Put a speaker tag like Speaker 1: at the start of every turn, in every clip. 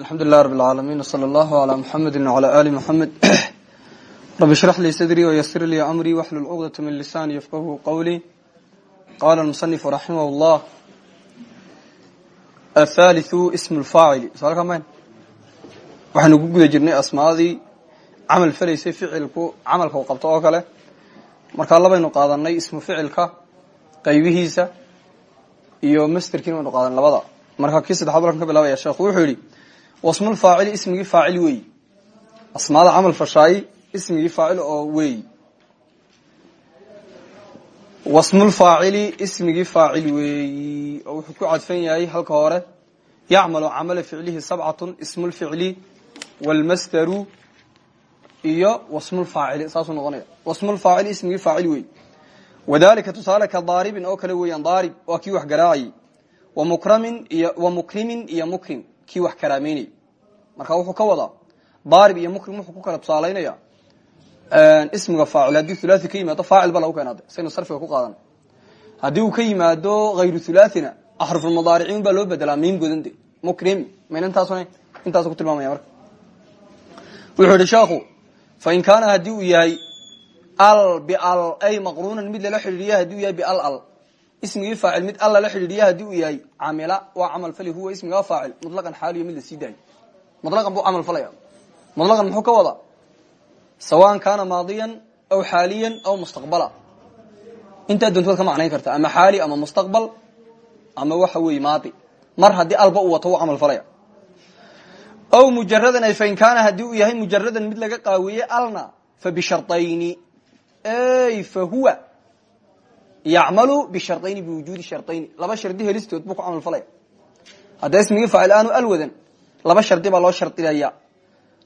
Speaker 1: alxamdulilah rab alcaalamiin wsala allahu alaa muxamedi wacalaa aali muxamed rabi shrax lii sadrii wayasir lii amrii waxlul cuqdata min lisaani yafqahu qowlii qaala almusanifu raximah llah athaaliu ismu lfaacili saalkaamayn waxaynu ku guda jirnay asmaadii camal falaysay ficilku camalka u qabto oo kale. Markaa labaynu qaadanay ismu ficilka qaybihiisa iyo masterkiin baynu qaadanay labada. Marka kii saddexaad balkan ka bilaabaya sheekhu wuxuu yidhi wasmulfaacili ismigii faacil weeyi. Asmaada camal fashaayi ismigii faacil oo weeyi. Wasmulfaacili ismigii faacil weeyi. Oo wuxuu ku cadfan yahay halka hore. Yacmalu camala ficlihi sabcatun ismulficli walmasdaru iyo wasmulfaacili saasuu noqonaya. Wasmulfaacili ismigii faacil weeyi. Wadalika tusaale ka daaribin oo kale weeyaan daarib. Waa kii wax garaacayay wamukramin iyo wa mukrimin iyo mukrim kii wax karaameynay marka wuxuu ka wadaa daarib iyo mukrim wuxuu ku kala tusaalaynaya ismiga faacil. Haddii thulathi ka yimaado faacil ba lagu keenaade saynu sarfiga ku qaadan. Haddii uu ka yimaado hayru thulathina axrufulmudaariciin baa loo bedelaa miim godande mukrim mayna intaas intaas ku tilmaamaya marka. Wuxuu yihi sheekhu fain kaana haddii uu yahay al bial ay maqruunan mid lala xidhiiriya haddii uu yahay bial al ismigii faacil mid alla la xidhiidhiya haddii uu yahay camila waa camal fali huwa ismigaa faacil. Mutlaqan xaaliyo mid la sii daayo. Mutlaqan buu camal falaya. Mutlaqan muxuu ka wadaa? Sawaan kaana maadiyan aw xaaliyan aw mustaqbala. Intaa doontood ka macnayn karta ama xaali ama mustaqbal ama waxa weeye maadi. Mar haddii alba uu wato wuu camal falaya. Aw mujaradan ay fain kaana haddii uu yahay mujaradan mid laga qaawiyey alna fa bisharayni y fa huwa yacmalu bisharayni biwujuudi sharayni laba shardi helistood buu ku camal falaya hadda ismigii faacil aanu alwadan laba shardi baa loo shardinaya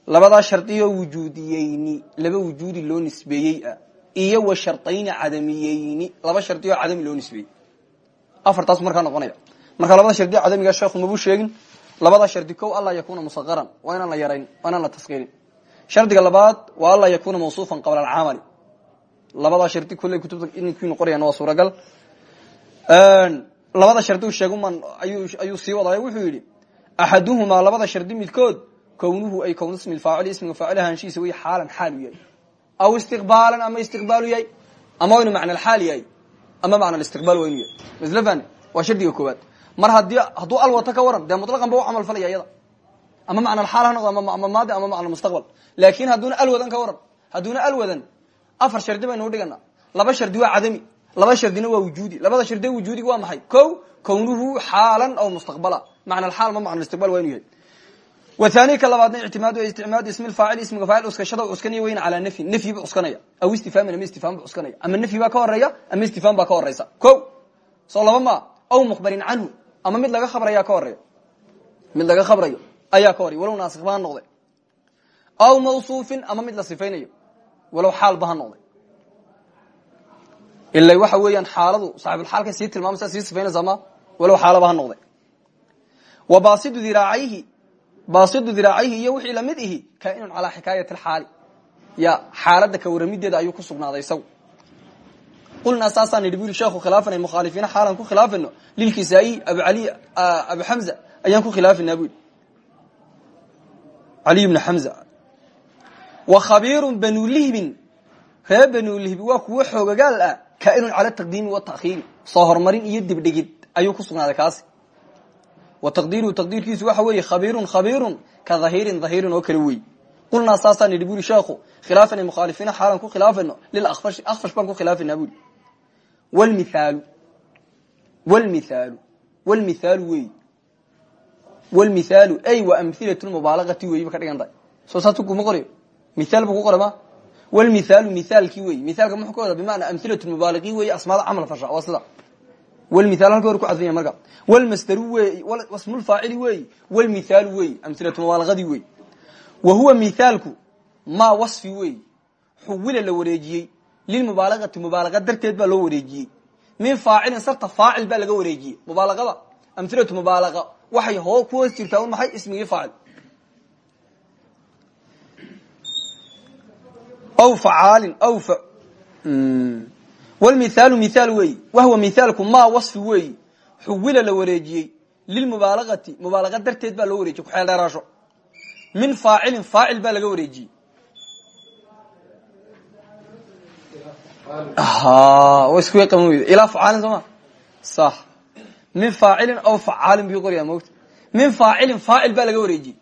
Speaker 1: labadaa shardiyoo wujuudiyeyni laba wujuudi loo nisbeeyey ah iyo wa sharayni cadamiyeyni laba shardi oo cadami loo nisbeeyey. Afartaas markaa noqonaya. Marka labada shardi cadamiga sheekhu mabuu sheegin. Labada shardi ko anlaa yakuna musaqaran waa inaan la yarayn waa inaan la taskirin shardiga labaad labadaa shardi kolley kutubta inkiinu qorayaan waa suuragal. Labada shardi u sheeguman ayuu sii wadaayo wuxuu yidhi axaduhumaa labada shardi midkood kownuhu ay kown ismi faacil ismiga faacil ahaanshihiisa wey xaalan xaalu yahay. Aw istiqbaalan ama istiqbaalu yahay ama waynu macna xaal yahay ama macna istiqbaal waynu yahay. Maslafan waa shardiga koowaad. Mar haddii hadduu alwata ka waran dee mutlaqan ba u camal falaya iyada. Ama macna xaal ha noqdo ama maadi ama macna mustaqbal. Laakin hadduuna alwadan ka waran hadduuna alwadan afar shardi baynu udhigana laba shardi waa cadami laba shardina waa wujuudi. Labada shardi wujuudiga waa maxay? Ko kownuhu xaalan aw mustaqbala. Macna xaal ma macna istiqbal waa inu yahay. Wathani ka labaadna ictimaadu isticmaadu ismi faacil ismiga faacil uskashada uskanaya weyn calaa nafyin nafyi bu cuskanaya aw istifhaamin ama istifhaam bu cuskanaya ama nafyi baa ka horreeya ama istifhaam baa ka horeysa ko soo laba ma aw mukhbarin canhu ama mid laga khabrayaa ka horeeyo mid laga khabrayo ayaa ka horeya walow naasik ba ha noqde aw mawsuufin ama mid la sifaynayo walow xaalba ha noqday. Ila waxa weeyaan xaaladu saaxibulxaalka sii tilmaamaysa sii sifaynaysaa ma walow xaalaba ha noqday. Wa baasidu diraacayhi baasidu diraacayhi iyo wixii la mid ihi kaainun calaa xikaayati alxaali ya xaaladda ka waramideeda ayuu ku sugnaaday isagu. Qulnaa saasaan nidhi bu yiri sheekhu khilaafana mukhaalifiina xaalan ku khilaafayno lilkisaayi abu ali abu xamza ayaan ku khilaafaynaa bu yidhi. Aliy bnu xamza wa khabiirun banulihbin reer banulihbi waa kuwo xoogagaal ah kaainun cala taqdiimi wata'khiiri soo horumarin iyo dibdhigid ayuu ku sugnaaday kaasi. Wa taqdiiruhu taqdiirkiisu waxa weeye khabiirun khabiirun ka dhahiirin dhahiirin oo kale wey qulnaa saasaan nidhi buri sheekhu khilaafana mukhaalifiina xaalan ku khilaafayno lilakfash akfash baan ku khilaafaynaa buri. Wlmithaalu wlmithaalu wlmithaalu wey wlmithaalu ay wa amhilat mubaalagati wey ba ka dhigan tahay. Soo saas kuma qorayo mithaal bu ku qora ma wlmithaalu mithaalkii wey mithaalka muxuu ka wada bimacnaa amhilat mubaaliqi wey asmaada camal fasha waa sida wlmithal halka hore ku cadfan yahay marka wlmasdaru wey wasmulfaacili wey wlmithaalu wey amhilatu mubaalaqadii wey wa huwa mithaalku maa wasfi wey xuwila la wareejiyey lilmubaalagati mubaalaqa darteed baa loo wareejiyey min faacilin sarta faacil baa laga wareejiyey mubaalaqada amhilatu mubaalaqa waxay hoo ku hoos jirtaa maxay ismigii faacil aw facaalin aw wlmithaalu mithaal weeyi wahwa mithaalku maa wasfi weeyi xuwila la wareejiyey lilmubaalagati mubaalaqa darteed baa loo wareejiyey kuxeel dheeraasho min faacilin faacil baa laga wareejiyey wa isku qaban weyda ilaa facaalin soo ma sax min faacilin aw facaalin buu qoryaa mogta min faacilin faacil baa laga wareejiyey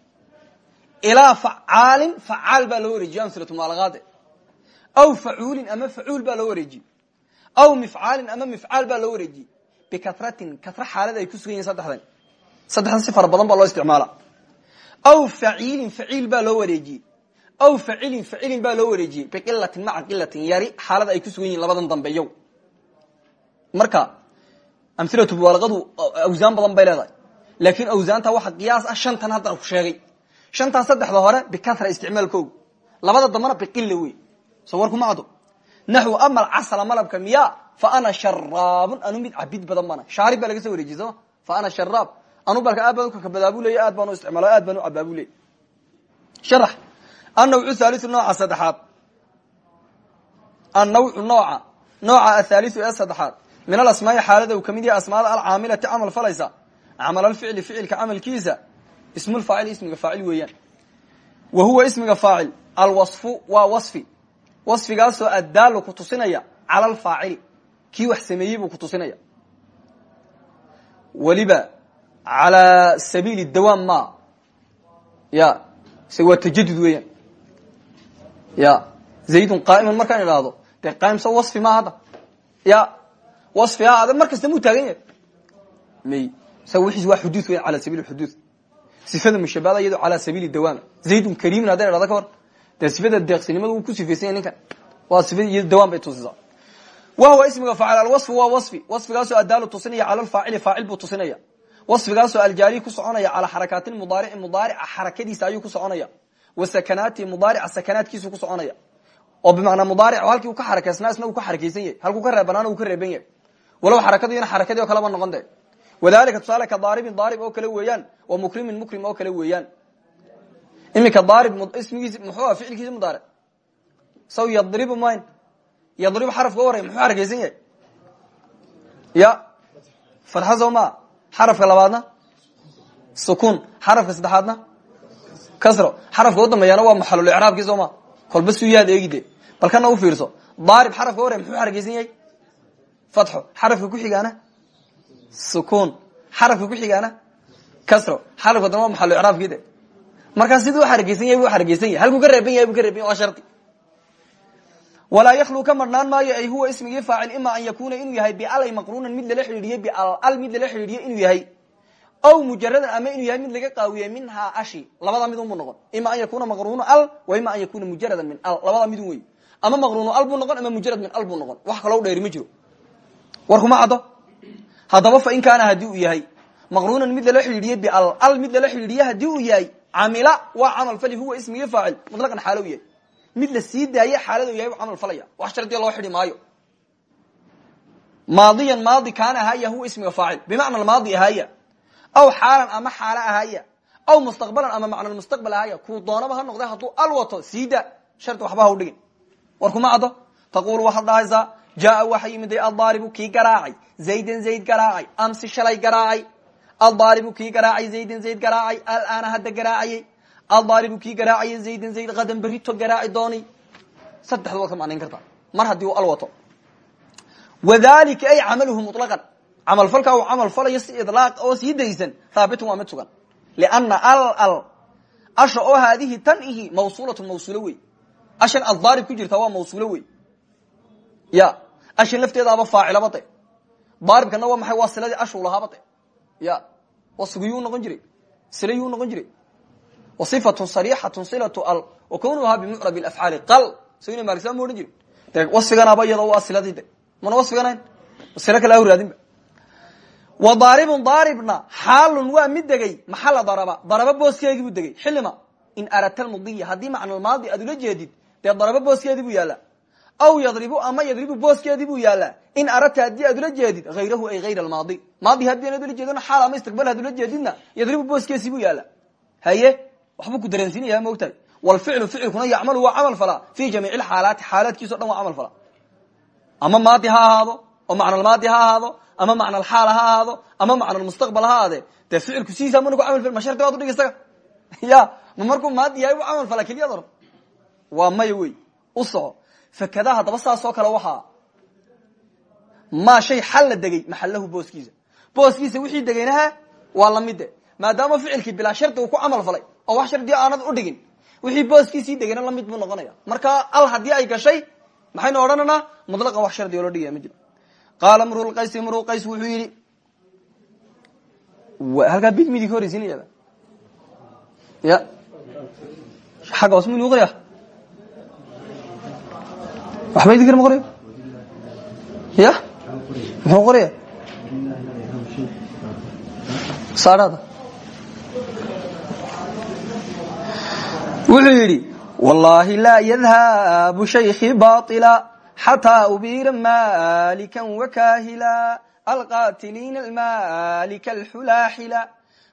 Speaker 1: ilaa facaalin facaal baa loo wareejiye amsilatu maalaqaade aw facuulin ama facuul baa loo wareejiyey aw mifcaalin ama mifcaal baa loo wareejiyey bikaratin kara xaalad ay ku sugan yihiin saddexdan. Saddexdan si fara badan baa loo isticmaala. Aw faciilin faciil baa loo wareejiyey aw facilin facilin baa loo wareejiyey biqilatin maca qilatin yari xaalad ay ku sugan yihiin labadan dambe yow. Marka amhilatu mubaalaqadu awsaan badan bay leedahay. Laakiin awsaanta waxa qiyaas ah shantan haddana ku sheegay. Shantan saddexda hore bikara isticmaalkooga labada dambana biqila wey soo war kuma caddo naxw amal casala malabka miya fa ana sharaabun anu mid cabid badan bana shaarib baa laga soo wareejiyey sooma fa ana sharaab anu balka aad baan ukakabadaabu leey aad baan u isticmaala aad baan u cabaabu leey sharax annawcu thaaliu nooca saddexaad. Annawcu nooca nooca athaaliu ee saddexaad. Min alasmaai xaalada uu ka mid yahay asmaada alcaamilati camal falaysa. Camal alficli ficilka camalkiisa. Ismulfaacil ismiga faacil weeyaan. Wa huwa ismiga faacil. Alwaصfu waa waصfi wafigaasoo addaalu ku tusinaya cala alfaacili kii wax sameeyey ku tusinaya. Weliba calaa sabiili dawaam ma ya se waa tajadud ya zaydun qaaimun markaan idhaahdo dee qaimsa wafi ma hadda ya wafiha ah, ad mar kasta taagan yahay. May sa wiis waa xuduud weyan ala sabiil xuduud. Sifada mushabahada iyadoo calaa sabiili dawaam. Zaydun kariimin haddan idhahdo ka war de sifada deeqsinimada wuu ku sifeysanya ninkan waa sifa iyo dawaan bay tusisaa wahuwa ismiga faacil alwasfu waa wasfi wasfigaasoo adaalu tusinaya cala lfaacili faacil buu tusinaya wasfigaasoo aljaari ku soconaya calaa xarakaatin mudaarici mudaarica xarakadiisa ayuu ku soconaya wa sakanaati mudaarica sakanaadkiisu ku soconaya oo bimanaa mudaaric halkii u ka xarakaysnaa isna uu ka xarakaysan yahay halkuu ka reebanaan uu ka reeban yahay walow xarakadu in xarakadii oo kaleba noqon de wadalika tusaale ka daaribin daarib oo kale weeyaan wa mukrimin mukrim oo kale weeyaan iminka daarib ismigiisi muxuu aha ficilkiisi mudaaric saw yadribu mayn. Yadribu xarafka horey muxuu xarakaysan yahay? Ya. Fatxa soo labaadna? Sukuun xarafka saddexaadna? Kasro. Xarafka u dambeeyana waa maxalul icraabkii ma kolba su yaad eegi de bal u fiirso. Daarib xarafka hore muxuu xarakaysan yahay? Fatxo xarafka ku xigaana? Sukuun xarafka ku xigaana? Kasro. Xarafka dana waa maxalul icraabkii de markaa siduu xarakaysan yahay buu xarakaysan yahay. Halkuu ka reeban yahay buu ka reeban yahy waa shardi walaa yaklu ka marhnaan maayo ay huwa ismigii faacil ima an yakuna inuu yahay bialay maqruunan mid lala xidhiidhiye bial mid lala xidhiidhiye inuu yahay. Aw mujaradan ama inuu yahay mid laga qaawiye minhaa ashi labada mid unbuu noqon. Ima an yakuna maqruunu al wa ima an yakuna mujaradan min al labada midun wey ama maqruunu al buu noqon ama mujarad min al buu noqon. Wax kaloo dheeri ma jiro. War kuma caddo. Haddaba fa in kaana haddii uu yahay maqruunan mid lala xidhiidhiye bial al mid lala xidhiidhiye haddii uu yahay camila waa camal fali huwa ismigii faacil mutlaqan xaalo u yahay. Mid la sii daaye yahay camal falaya. Wax shardiya loo xidhi maadiyan maadi kaana ahaaya huwa ismiga faacil. Bimacna maadi ahaaya aw xaalan ama xaalo ahaaya aw mustaqbalan ama macna mustaqbal ahaaya kuu doonaba ha noqday hadduu al wato siida shardi waxba ha u dhigin. War kuma caddo taqulu waxaad dhahaysaa jaaa waxa yimiday addaaribu kii garaacay. Zaydan zayd garaacay. Amsi shalay garaacay addaaribu kii garaacay zaydan zayd garaacay alaana hadda garaacayey addaaribu kii garaacaya zaydan zayd hadan berito garaaci dooni. Saddexda waad ka macnayn kartaa mar haddii uu al wato. Wadalika ay camaluhu muطlaqan camal falkaa uu camal falayo si idlaaq oo sii daysan haabitun waa mid sugan. Lianna al al asha oo haadihi tan ihi mawsuulatun mawsuulo wey. Ashan addaarib ku jirta waa mawsuulo wey. Ya ashan lafteedaaba faacilaba de daaribkana waa maxay waa siladii ashuu lahaaba de ya wasfigiyuu noqon jiray silayuu noqon jiray waifatun sariixatun silatu al wa kownuhaa bimucrab afcaali al sgna maalisaa ma odhan jirin de wasfiganaaba iyadoo waa siladii de mana wasfiganayn silo kale aw raadinba wa daaribun daaribna xaalun waa mid degay maxala daraba daraba booskeedii buu degay. Xilima in aradta lmudiya haddii macnalmaadi aad ula jeedid dee daraba booskeedii buu yaallaa aw yadribu ama yadribu booskeedii buu yaallaa. In aradta haddii aad ula jeedid hayrahu ay hayr almaadi. Maadi haddii anaad ula jeedona xaal ama istiqbal had ula jeedidna yadribu booskeesii buu yaallaa. Haye waxbuu ku dareensinaya maogtahay wlficlu ficilkuna yacmalu waa camal falaa fi jamiic xaalaati xaalaadkiiso dhan waa camal falaa ama maadi ha ahaado oo macnalmaadi ha ahaado ama macnalxaal ha ahaado ama macnalmustaqbal ha ahaade dee ficilku sidiisa mana ku camal fal ma shardi baad udhig isaga? Ya ma markuu maadi yahay bu camal fala keliyad oran waa maya wey u soco fakada haddaba saasoo kale waxaa maa shay xal la degay booskiisa. Booskiisa wixii degaynaha waa lamide maadaama ficilkii bilaa shardi ku camal falay oo wax shardiya aanad udhigin wixii booskiisii degayna la mid buu noqonaya. Marka al haddii ay gashay maxaynu odhananaa mutlaqan wax shardi oo loo dhigaya ma jiro. Qaala mrulqays mruqays wuxuu yidhi halkaa bid midi ka ya. Xagga hoos minu qoraya waxba idin kar ma qorayo ya muxuu qoraya? Saadhada wuxuu yidhi wallahi laa yadhabu shayki baطila xataa ubira malika wakahila alqatiliina almalika alxulaaxila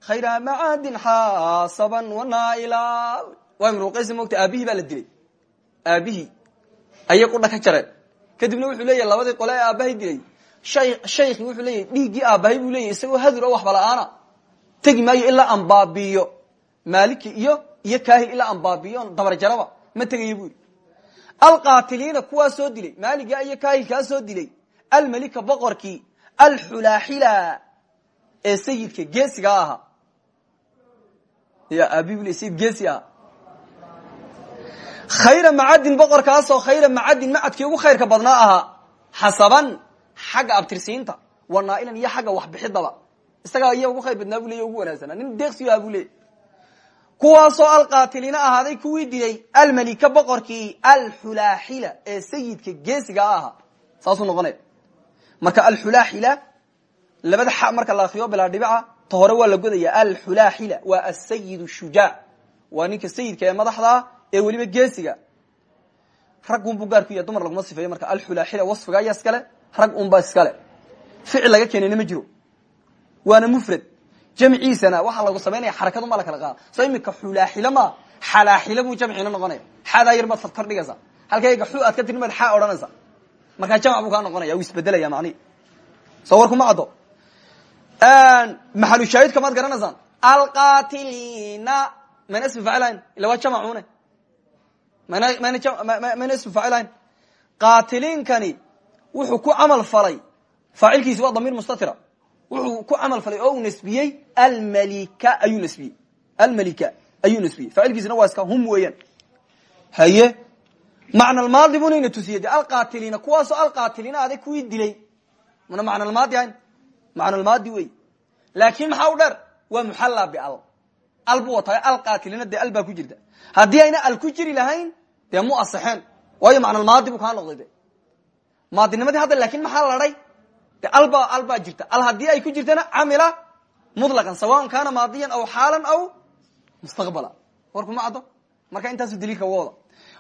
Speaker 1: khayra macadin xaasaban wanaila waa imruqaysa mogta aabihii baa la dilay. Aabihii ayay qudha ka jareen kadibna wuxuu leeyahy labadii qole ee aabbahay dilay. Shayki wuxuu leeyahy dhiiggii aabbahay buu leeyahy isagoo hadur o waxba la'aana tegi maayo ilaa aan baabiiyo maaliki iyo iyo kahil ilaa aan baabiiyo on dabarjaraba ma tegayo bu yidhi. Alqaatiliina kuwaa soo dilay. Maaligaa iyo kahilkaa soo dilay. Almelika boqorkii alxulaaxila ee sayidka geesigaa ahaa. Ya aabi bu le sayid khayra macadin boqorkaasoo khayra macadin macadkii ugu khayrka badnaa ahaa xasaban xagga abtirsiinta. Wanaa'ilan iyo xagga waxbixidaba. Isagaa iya ugu khayr badnaa bu ley ugu wanaagsanaa. Nin deeqsiyo ah bu leey kuwaasoo alqaatiliina ahaaday kuwii dilay almelika boqorkii alxulaaxila ee sayidka geesiga ahaa saasuu noqonaya marka alxulaaxila labada xa marka la akriyo bilaa dhibica ta hore waa la godaya alxulaaxila waa asayid shujaac waa ninka sayidka ee madaxdaa ee weliba geesiga rag unbu gaar ku yahay dumar laguma sifeeyo marka alxulaaxila wasfiga ayaa iskale rag unba iskale ficil laga keenayna ma jiro? Waana mufrad. Jamciisana waxaa lagu samaynaya xarakad uma la kala qaada soo imika xulaaxila ma xalaaxila buu jamciina noqonaya. Xaadaa yar baad kor dhigaysa halkayga xu aad ka tiri maad xaa odhanaysa markaa jamc buu kaa noqonaya wuu isbedelaya macnihi soo warkuma caddo. Maxalushaahidka maad garanaysaan? Alqaatiliina mayna ismi facilayn ila waa jamacune mayna ismi facilayn qaatiliinkani wuxuu ku camal falay. Faacilkiisi waa damiir mustatira wuxuu ku camal falay oo uu nasbiyey almalika ayuu nasbiyey almalika ayuu nasbiyey faacilkiisina waa iska hum weeyaan. Haye macnalmaadi buna ina tusiyey. De alqaatiliina kuwaasoo alqaatiliina aday kuwii dilay. Mana macnalmaadi ahayn? Macnalmaadi wey laakin maxaa u dheer? Waa muxalla bial al bu wataay alqaatiliina dee al baa ku jirta. Haddii ayna al ku jiri lahayn dee mu asixeen waayo macnalmaadi buu kaa noqday de maadinimadii hadda laakin maxaa ladhay de alba al baa jirta. Al haddii ay ku jirtana camila muطlaqan sawaءn kana maadiyan aw xaalan aw mustaqbala. Warkuma caddo. Marka intaasu daliilka wooda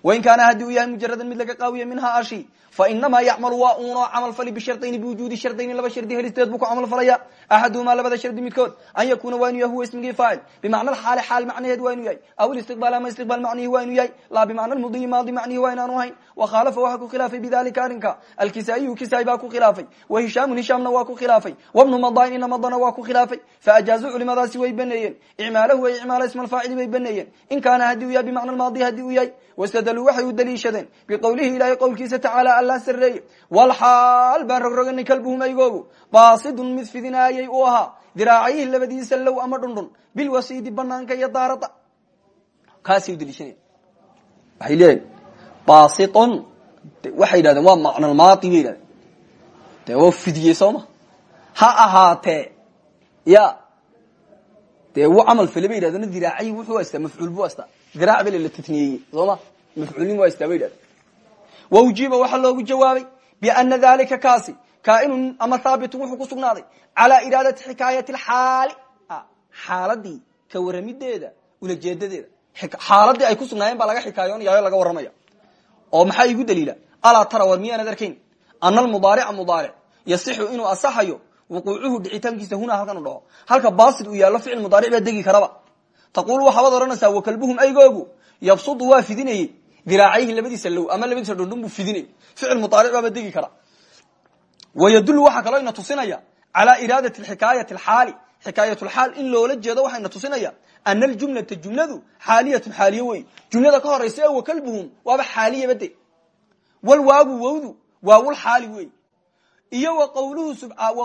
Speaker 1: wain kaana haddii uu yahay mujaradan mid laga qaawiye minhaa ashi fainamaa yacmalu waa uunoo camal fali bishardayni biwujuudi shardayni laba shardi helisteed buu ku camal falaya axaduhumaa labada shardi midkood an yakuna waa inu yahay huwa ismigii faacil bimacna alxaali xaal macnaheed waa inu yahay aw ilistiqbaal ama istiqbaal macnihi waa inu yahay laa bimacna lmudiyi maadi macnihi waa inaanu ahayn wakhaalafa waxaa ku khilaafay bidalika arrinka alkisaa'iyu kisaai baa ku khilaafay wa hishaamun hishaamna waa ku wabnu madain ina madana waa ku khilaafay faajaazu culimadaasi way baneeyeen icmaalahu way icmaala isma alfaacili bay baneeyeen in kaana haddii uu yahay bimacna lmaadi haddii uu yahay wastadaluu waxay u daliishadeen biqowlihi ilahay qowlkiisa tacaala alla sareeye walxaal baan rogroganay kalbuhum aygoogu baasidun mid fidinaayay uu ahaa diraacayhi labadiisa low ama dhundhun bilwasiidi banaanka iyo daarada kaasay udaliishanaya leeyahay baasiton waxay yidhahdeen waa macnalmaadi bay yidhahdeen. Dee waa fidiyey soo ma? Ha ahaatee ya. Dee wuu camal fale bay yidhahdeen diraacayi wuxuu astaa mafcuul buu astaa diraac bale la tatniyeeyey soo ma? Mafcuulin waa astaa bay yidhahdeen. Waujiba waxaa loogu jawaabay biana dalika kaasi kaainun ama haabitun wuxuu ku sugnaaday calaa iraadati xikaayati alxaali xaaladii ka waramideeda ulajeedadeeda xaaladii ay ku sugnaayeen baa laga xikaayoonaya o laga warramaya oo maxaa igu daliila? Alaa tara war miyaanad arkayn? Ana almudaarica mudaaric. Yasixu inuu asaxayo wuquucuhu dhicitaankiisa hunaa halkan u dhaco. Halka basid uu yaallo ficil mudaaric baa degi karaba. Taqulu waxaabad odhanaysaa wakalbuhum aygoogu yabsudu waa fidinayey. Diraacayhi labadiisa low ama labadiisa dhundhun buu fidinay ficil mudaaric baaba degi kara. Wayadulu waxaa kaloo ina tusinaya calaa iraadati xikaayati alxaali. Xikaayatulxaal in loola jeedo waxayna tusinaya ana aljumlata jumladu xaaliyatun xaaliye wey jumlada ka horaysa ee wakalbuhum waaba xaaliyaba de walwaagu wowdu waawulxaali wey iyo wa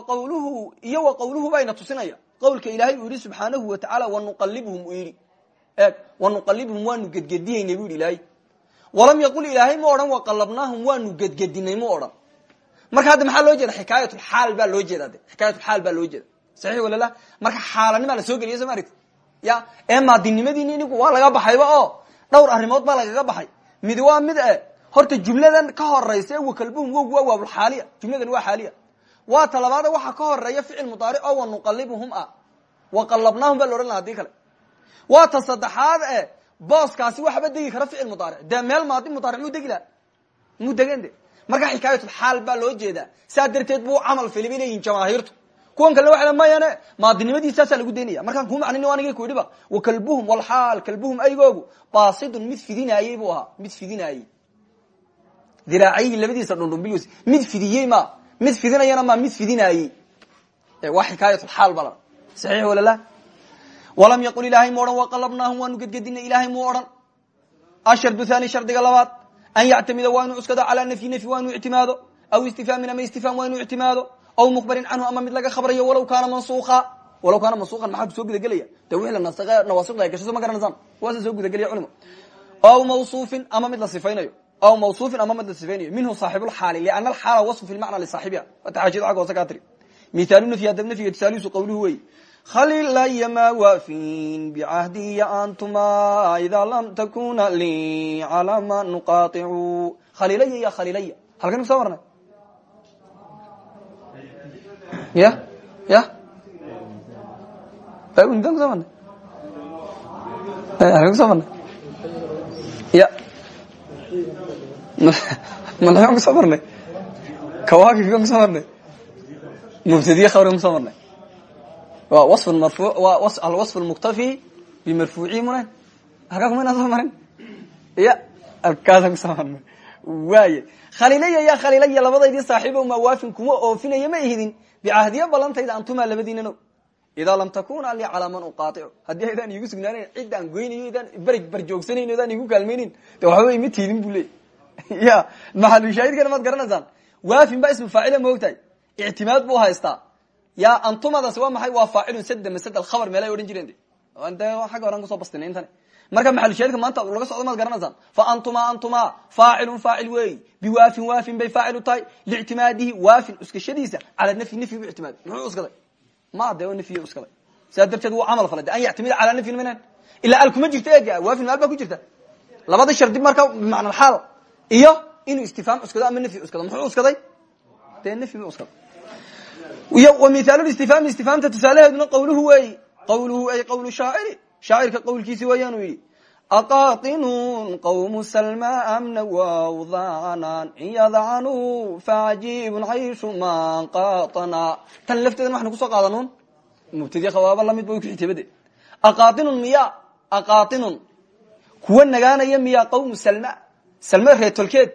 Speaker 1: qawluhu iyo wa qawluhu bayna tusinaya qowlka ilaahay uu yihi subxaanahu watacaala wanuqalibhum uu yidhi eeg wanuqalibhum waanu gedgediyeynay bu yidhi ilaahay yaqul ilaahay ma odhan waqalabnaahum waanu gedgedinay ma odhan marka hadda maxaa loo jeeda xikaayatulxaal baa loo jeeda de xikaayatulxaal baa loo jeeda saxiix walala marka xaalanimaa la soo geliya soo ya ee maadinimadiini inigu waa laga baxayba oo dhowr arrimood baa lagaga baxay. Mid waa mid e horta jumladan ka horaysa wakalbuhum wog waa waawlxaaliya jumladan waa xaaliya. Waa talabaada waxaa ka horreeya ficil mudaaric oo wanuqalibuhum ah. Waqalabnaahum baa la odhan laha haddii kale. Waa ta saddexaad e booskaasi waxba degi kara ficil mudaaric dee meel maadi mudaaric muu degi laha muu degen de? Marka xikaayatulxaal baa loo jeedaa. Saa darteed buu camal fili bay leeyihiin kuwan kalena waa mayane maadinimadiisaasaa lagu daynaya. Markaan kuu macnin aniga ku idhiba wa kalbuhum walxaal kalbuhum aygoogu baasidun mid fidinaayey buu ahaa mid fidinaayey diraacayhi labadiisa dhundhumbil mid fidiyey ma mid fidinayana ma mid fidinaayey waa xikaayatulxaal bala. Saxiix walala walam yaqul ilaahay mu odhan waqalabnaahum waanu gedgedinay ilaahay muu odhan. Ashardu thani shardiga labaad an yactamida waa inuu cuskado calaa nafyi nafyi waa inuu ictimaado. Aw istifhaamin ama istifhaam waa inuu ictimaado aw mukhbarin canhu ama mid laga khabrayo walaw kaana mansuuqa. Walaw kaana mansuuqan maxaa ku soo gudagelaya? De wixii la nawaasiqda ay gasho soo ma garanaysaan waasa soo gudagelaya culimo aw mawsuufin ama mid la sifaynayo. Aw mawsuufin ama mid la sifaynayo. Minhu saaxibulxaali liana alxaala wasfu fi lmacna lisaaxibiha wata xaajiyadu xagga hoose kaa tiri mithaalu nafyi hadab nafyiga tusaalihiisu qawluhu wey. Khaliilaya ma waafin bicahdiya antuma idaa lam takuna lii calaa ma nuqaaicu khaliilaya ya khaliilaya halkan ku soo marnay ya ya intan kuso marnay halkan kuso marnay ya malxuan kuso marnay kawaakifkan kuso marnay mubtadiye khabran kuso marnay waa waصf marfu waa alwaصf اlmuktafi bimarfuuci munan halkaa kuma inaan soo marin ya halkaasaan kusoo marnay waay khaliilaya ya khaliilaya labadaydii saaxiibo mawaafin kuma oofinaya ma ihidin bicahdiya balantayda antuma labadiinano idaa lam takuna li calaa man uqaaicu haddii aydaan iigu sugnaanayn cid aan goynayo idaan ber barjoogsanayn idaan iigu kaalmaynin de waxba ima tiidin bu leey ya maxalushaahidkana maad garanaysaan waafin baa ismu faacila maogtahay ictimaad buu haystaa ya antumadaas waa maxay waa faacilun sad masad alkhabar meelay odhan jireen de de xagga horan ku soo bastinay intani marka maxalushaahidka maanta laga socdo maad garanaysaan fa antuma antuma faacilun faacil weey biwaafin waafin bay faacil u tahay. Liictimaadihi waafin uskashadiisa cala nafyi nafyi bu ictimaad muxuu uskaday ma de o nafyiy uskaday sidaa darteed wuu camal falay de an yactimida calaa nafyin minan ilaa al kuma jirto eega waafin maal baa ku jirta. Labada shardi marka bimacna alxaal iyo inuu istifhaam uskado ama nafyi uskado muxuu uskaday dee nafyi bu uskaday wa mithaalu istifhaami istifhaamta tusaalaheeduna qawluhu weeyi qawluhu ay qawlu shaaciri shaacirka qawlkiisi weeyaan uu yidhi qawmu salma amna wawdanan iyadcanu facajiibun cayshu man qatana tan lafteedan waxaynu ku soo qaadanuun. Mubtadi khawaaba la mid ba kuxitibade aqatinun miya aqatinun kuwa nagaanaya miya qawmu salma. Salma reetolkeed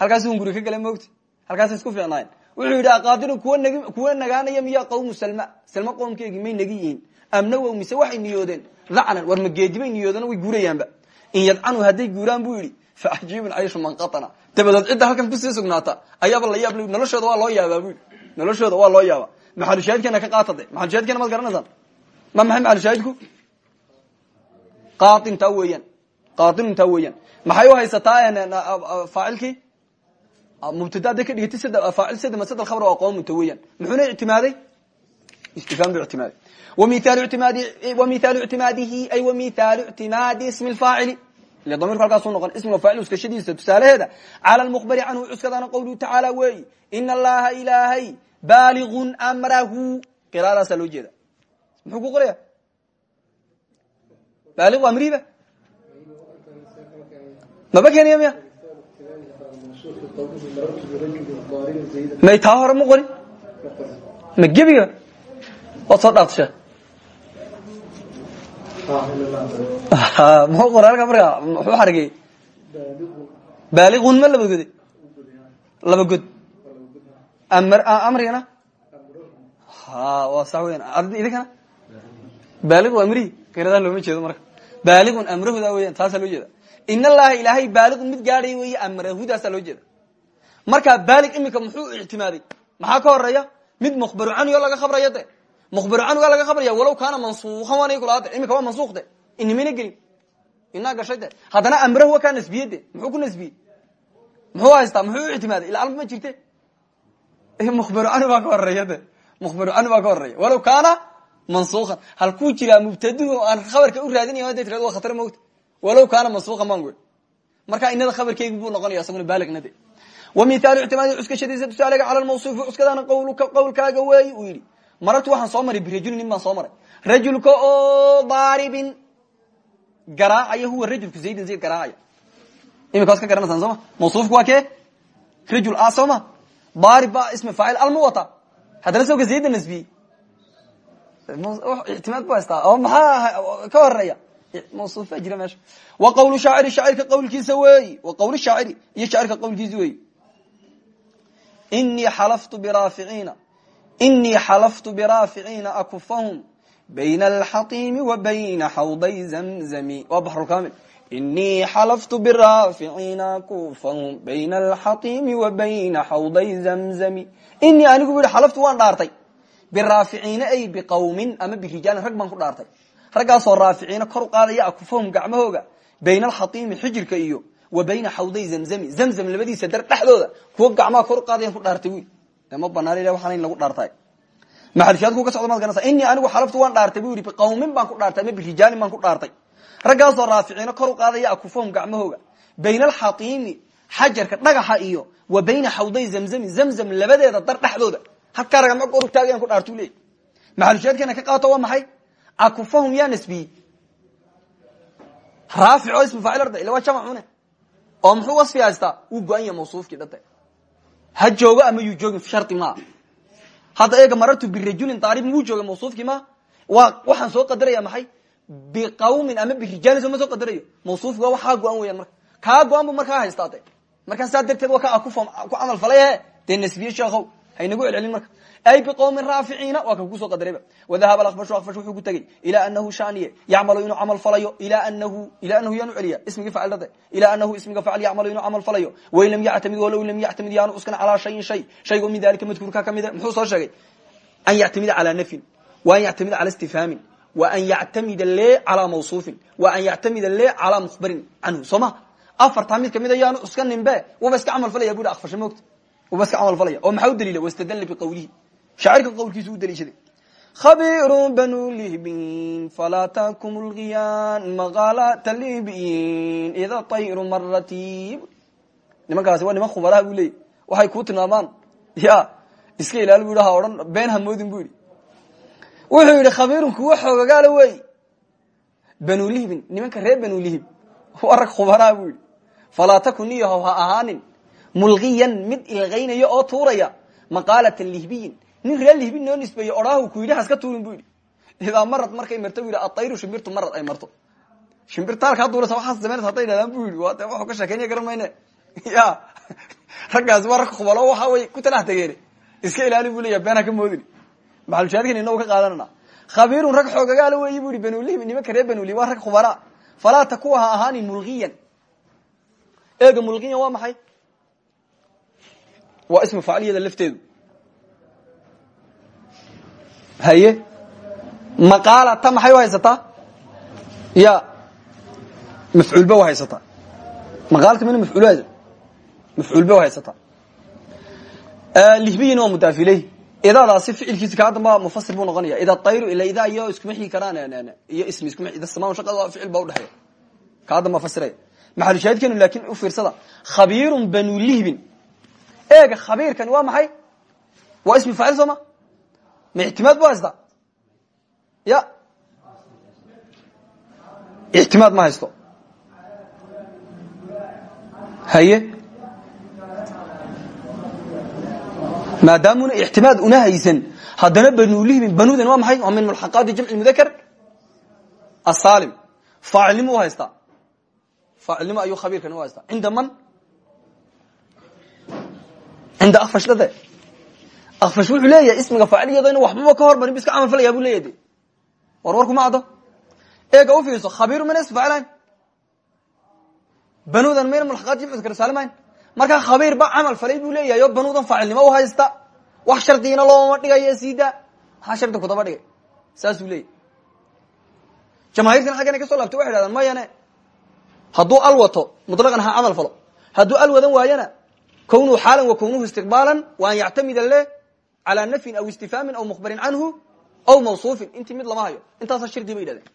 Speaker 1: halkaas un guri ka gala moogti. Halkaasa isku fiicnaayen wuxuu yidhi aqatinun kuwa nag kuwa nagaanaya miya qawmu salma. Salma qowmkeegi may nagi yihiin. Amnawow mise waxay niyoodeen dacnan war mageedibay niyoodeen way guurayaanba. In yadcanu hadday guuraan buu yidhi facajiibun cayshu man qatana. Dabadeed cidda halkan ku sii sugnaata ayaaba la yaab noloshooda waa loo yaabaa bu yidhi. Waa loo yaabaa. Maxalushaahidkeena ka qaata de maxalushaahidkeena maad garanaysaan ma maxay maxalushaahidku qaaintaa weeyaan. Qaaintaa weeyaan. Maxay u haysataa faacilkii? Mubtada hadday ka dhigati faacil sad masad alkhabr waa qoomunta weeyaan. Muxuuna ictimaaday wmithalu ictimaadihi ay wmithalu ictimaadi ismi lfaacili ile damirku halkaasu noqon ismiga faacil uskashadiisa tusaalaheeda cala lmukhbari canhu cuskadaana qawluhu tacaala weeyi ina allaha ilaahay baaligun amrahu. Qiraadaasaa loo jeeda muxuu ku qoraya baaligu amrihiba maba keenaya miya may taa hore ma qorin ma gebiga waad soo dhaafta muxuu qoray markaa? Muxuu xarigey baaligun ma laba gode laba god amrigana? Waa sax weyan idinkana? Baaliq waa amrihi qiradaa looma jeedo marka. Baaliqun amrahuda weyan taasaa loo jeeda in allaha ilaahay baaliqun mid gaadhay wey amrahudaasaa loo jeeda markaa baaliq iminka muxuu ictimaaday? Maxaa ka horreeya mid mukhbaru canhu laga khabraya mukhbaru canhuga laga khabraya walow kaana mansuukan waana kulaade iminka waa mansuuq de inimayna gelin. Inaa gashay de. Haddana amrahu wa kaa nasbiye de. Muxuu ku nasbiyey muxuu haystaa? Muxuu ictimaaday ila alma ma jirte. Mukhbaru canhu baa ka horreeya de. Mukhbaru canhu baa ka horreeya walow kaana mansuukan halkuu jiraa mubtadihu aan khabarka u raadinaya haday tirado waa khatar mogta walow kaana mansuukan baan wey marka inada khabarkeygi buu noqonaya isaguna baaligna de. Wa mithaalu ictimaadi cuskashadiisa tusaalaga cala lmawsuufi cuskadaana qawluka qawlkaaga weey uu yidhi marartu waxaan soo maray birajulin nin baan soo maray. Rajulka oo daaribin garaacaya huwa rajulku zaydan zayd garaacaya. Imika waad ka garanaysaan sooma mawsuufku waa kee? Rajul a soo ma? Daarib baa ismi faacil alma wata? Haddana sawka zayda nasbiyey. Ictimaad bu haystaa. Oo maxaa ka horreeya mawsuuf baa jira meesha. Wa qawlu shaaciri shaacirka qawlkiisa weeyi. Wa qawl shaaciri iyo shaacirka qawlkiisa weeyi. Inii xalaftu biraaficiina inii xalaftu biraaficiina akufahum bayna alxatiimi wa bayna xawday zamzami waa baxrulkamil inii xalaftu biraaficiina akufahum bayna alxatiimi wa bayna xawday zamzami inii anigu bu yihi xalaftu waan dhaartay biraaficiina ay biqawmin ama birijaalin rag baan ku dhaartay raggaasoo raaficiina kor u qaadaya akufahum gacmahooga bayna alxatiimi xijirka iyo wa bayna xawday zamzami zamzam labadiisa dar dhexdooda kuwa gacmaha kor u ku dhaartay wy ma banaan ila waxaan in lagu dhaartay. Maxalshaadku ka socda maad garanaysa inii anigu xalaftu waan dhaartay bu yihi biqawmin baan ku dhaartay ama birijaalin baan ku dhaartay. Raggaasoo raaficiina kor u qaadaya akufahum gacmahooga. Bayna alxatiimi xajarka dhagaxa iyo wa bayna xawday zamzami zamzam labadeeda dar dhexdooda. Halkaa ragama kor u taagayan ku dhaartu leey maxalshaadkana ka qaato waa maxay? Akufahum yaa nasbiyey raafic oo ismi faacil arda ila waa jamacune. Oo muxuu wasfi haystaa? Wuu go-an yahay mawsuufkii dhade ha joogo ama yuu joogin shardi maa hadda eega marartu birajulin daaribin wuu jooga mawsuufkii ma? Waa waxaan soo qadaraya maxay? Biqawmin ama birijaalin sooma soo qadarayo? Mawsuufki waa waxaa go-an weeyaan marka. Kaa go-an bu markaa haystaa de markaa saa darteed waa ka ku camal falay dee nasbiye sheekow haynagu celcelin marka ay biqawmin raaficiina waa kan ku soo qadarayba wadahaba akbashu akbash wuxuu ku tegey ilaa anahu shaniye yacmalu inuu camal falayo ilaa anahu ilaa anahu yaan u celiya ismigii facildade ilaa anahu ismiga facil yacmalu inuu camal falayo wain lam yactamid walow lam yactamid yaanu uskan calaa shayin shay shaygo min dalika madkuurka kamida muxuu soo sheegay an yactamida calaa nafyin wa an yactamida cala istifhaamin wa an yactamida le calaa mawsuufin wa an yactamida le calaa mukhbarin canhu soo ma afartaa mid kamida yaanu uskaninbe waba iska camal falaya bu akfasha moogta waba iska camal falaya oo maxaa u daliila wastadalla biqawlihi shaacirka qawlkiisu u daliishaday. Khabiru banu lihbin falaa takum lgiyan maqaalata libyin ida tayru maratib nimankaasi waa niman khubaraha bu leeyay waxay kuu tilmaamaan ya iska ilaali bu ha odhan been hamoodin bu yidhi. Wuxuu yidhi khabiirun kuwa xoogagaala wey banu lihbin nimanka reer banu lihib waa rag khubaraha bu yidhi. Falaa takun niyahow ha ahaanin lihbiyin nin reer lihbin noo nisbeeye oraahu ku yidhi haska tuurin bu yidhi. Idaa marad markay marto bu yidhi shimbirtu marad ay marto. Shimbirta halkaa duulasa waxaas samaynaysa hadday idhahdaan bu yidhi. Waa de ka sheekeynaya garan ya raggaasi waa khubalo waxa way ku talax tegeene iska ilaali bu leya been ka moodin maxalushaadkan inagu ka qaadanana. Khabiirun rag xoogagaala weeyi bu yihi banulihim nimanka reer banulihim waa rag khubara falaa takuwa ha mulgiyan eega mulgiyan waa maxay? Waa ismu facliyada lafteedu haye? Maqaalata maxay u haysataa ya mafcuulba wa haysataa maqaalata mina mafcuul mafcuulba wa haysataa lihbiyin waa mudaaf ileyh idadaasi ficilkiisa kaa damba mufasir buu noqonaya. Ida tayru ila ida iyo iskuma xigi karaan iyo ismi iskuma ida samaan shaqada ficil baa udhexeeya kaa damba fasiraya maxalushaahidkeenu laakin u fiirsada. Khabiirun banu lihbin. Eega khabiirkani waa maxay? Waa ismi faacil soo ma ma ictimaad bu haystaa ya. Ictimaad ma haysto haye. Maadaamuna ictimaad una haysan haddana banulihbin banudan waa maxay waa min mulxaqaati jamci mudakar asaalim faacilnimo u haystaa faacilnimo ayuu khabiirkani u haystaa cinda man? Cinda akfashdade akfash wuxuu leeyahay ismiga faaciliyado inu waxbaba ka hormarin bu iska camal falaya bu leyahy de war war kuma caddo eega u fiirso khabiiru mina ism faacilhayn banuudan mayna mulaqaat jimcud karsaalmayn markaa khabiir ba camal falay buu leeyahay oo banuudan faacilnimo u haysta. Wax shardigina looma dhigayo siida. Maxaa shardi kudaba dhigay. Saasuu leeyahy jamaahiirtan xaggana ka soo laabtay waxay hahdaan mayane hadduu al wato mutlaqan ha camal falo. Hadduu al wadan waayana kownuhu xaalan wa kownuhu istiqbaalan wa an yactamida le calaa nafyin aw istifhaamin aw mukhbarin canhu aw mawsuufin intii mid lama hayo. Intaasa shirdi bay yidhahdeen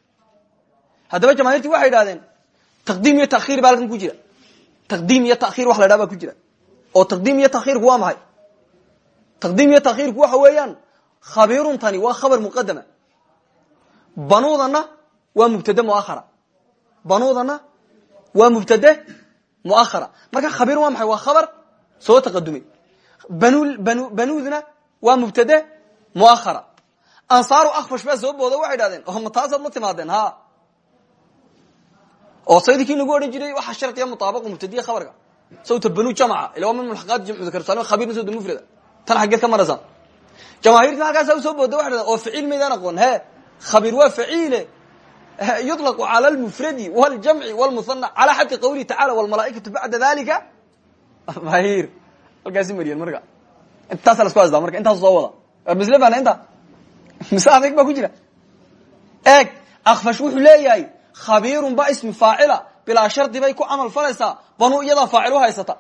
Speaker 1: haddaba jamahirti waxay idhahdeen taqdiim iyo takhiir baa halkan ku jira. Taqdiim iyo takhiir wax la dhaha baa ku jira. Oo taqdiim iyo takhiirku waa maxay? Taqdiim iyo takhiirku waxa weeyaan khabiirun tani waa khabar muqadama banuudana waa mubtade muahara banuudana waa mubtade muahara marka khabiir waa maxay? Waa khabar soo taqadumay banu banu banuudna waa mubtade muahara ansaaru akfash baa soo booda waxay idhahdeen oo ma taasaad la timaadeen ha oo saydikii nagu odhan jiray waxaa shardiya mutaabaqu mubtadiya khabarka sawta banu jamca ila waa min mulaqaat jamcu dakarsalim khabirna sawta mufrada tan xaggeed ka maraysaa jamaahiirta halkaasa usoo booda waxay dhahdeen oo ficiil maydaan aqoon he khabir waa faciile yuطlaqu cala lmufradi wاljamci wاlmuhana cala xaqi qawlihi tacala wاlmalaaikatu bacda dalika mahir halkaasi mariyen marka intaasa la isku haystaa marka intaas soo wada. Misle bana inta mise adeeg baa ku jira. Eeg akfash wuxuu leeyahay khabiirun ba ismi faacila bilaa shardi bay ku camal falaysaa banuu iyadaa faacil u haysata.